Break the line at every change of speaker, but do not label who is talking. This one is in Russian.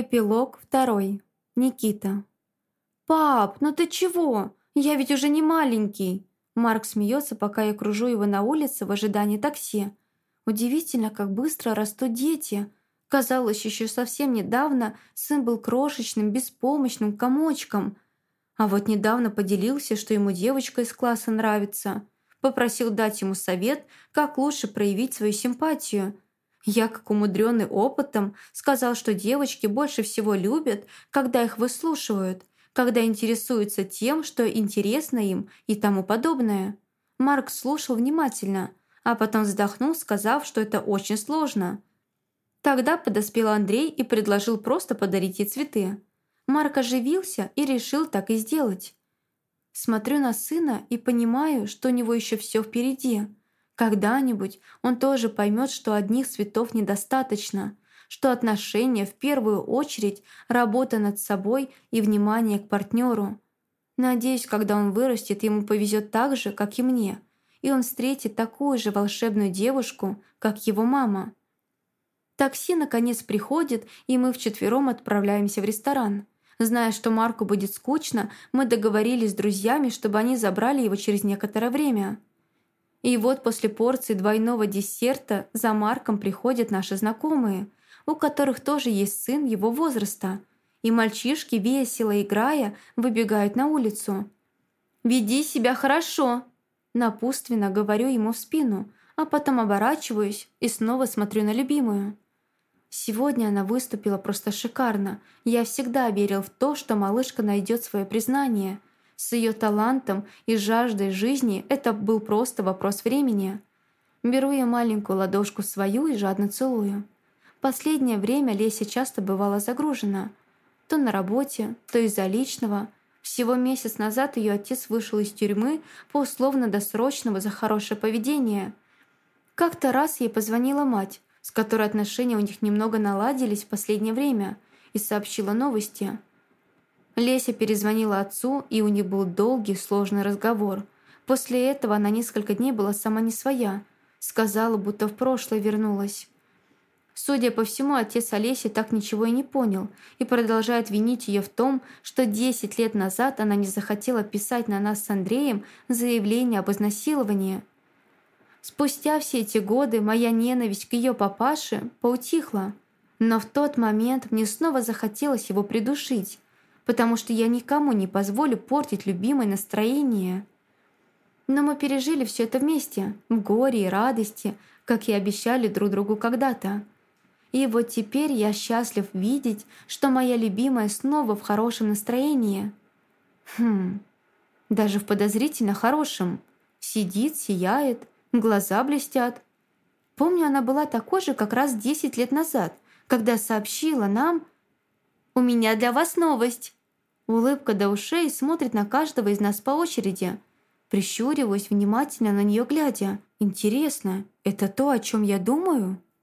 Эпилог второй. Никита. «Пап, ну ты чего? Я ведь уже не маленький!» Марк смеется, пока я кружу его на улице в ожидании такси. Удивительно, как быстро растут дети. Казалось, еще совсем недавно сын был крошечным, беспомощным комочком. А вот недавно поделился, что ему девочка из класса нравится. Попросил дать ему совет, как лучше проявить свою симпатию – я, как умудренный опытом, сказал, что девочки больше всего любят, когда их выслушивают, когда интересуются тем, что интересно им и тому подобное. Марк слушал внимательно, а потом вздохнул, сказав, что это очень сложно. Тогда подоспел Андрей и предложил просто подарить ей цветы. Марк оживился и решил так и сделать. Смотрю на сына и понимаю, что у него еще все впереди – когда-нибудь он тоже поймет, что одних цветов недостаточно, что отношения в первую очередь работа над собой и внимание к партнеру. Надеюсь, когда он вырастет, ему повезет так же, как и мне, и он встретит такую же волшебную девушку, как его мама. Такси наконец приходит, и мы вчетвером отправляемся в ресторан. Зная, что Марку будет скучно, мы договорились с друзьями, чтобы они забрали его через некоторое время. И вот после порции двойного десерта за Марком приходят наши знакомые, у которых тоже есть сын его возраста. И мальчишки, весело играя, выбегают на улицу. «Веди себя хорошо!» Напутственно говорю ему в спину, а потом оборачиваюсь и снова смотрю на любимую. Сегодня она выступила просто шикарно. Я всегда верил в то, что малышка найдет свое признание – с ее талантом и жаждой жизни это был просто вопрос времени. Беру я маленькую ладошку свою и жадно целую. Последнее время Леся часто бывала загружена. То на работе, то из-за личного. Всего месяц назад ее отец вышел из тюрьмы по условно-досрочному за хорошее поведение. Как-то раз ей позвонила мать, с которой отношения у них немного наладились в последнее время, и сообщила новости – Леся перезвонила отцу, и у них был долгий, сложный разговор. После этого она несколько дней была сама не своя. Сказала, будто в прошлое вернулась. Судя по всему, отец Олеси так ничего и не понял и продолжает винить ее в том, что 10 лет назад она не захотела писать на нас с Андреем заявление об изнасиловании. Спустя все эти годы моя ненависть к ее папаше поутихла, но в тот момент мне снова захотелось его придушить, потому что я никому не позволю портить любимое настроение. Но мы пережили все это вместе, в горе и радости, как и обещали друг другу когда-то. И вот теперь я счастлив видеть, что моя любимая снова в хорошем настроении. Хм, даже в подозрительно хорошем. Сидит, сияет, глаза блестят. Помню, она была такой же как раз 10 лет назад, когда сообщила нам «У меня для вас новость!» Улыбка до ушей смотрит на каждого из нас по очереди. Прищуриваюсь, внимательно на нее глядя. Интересно, это то, о чем я думаю?»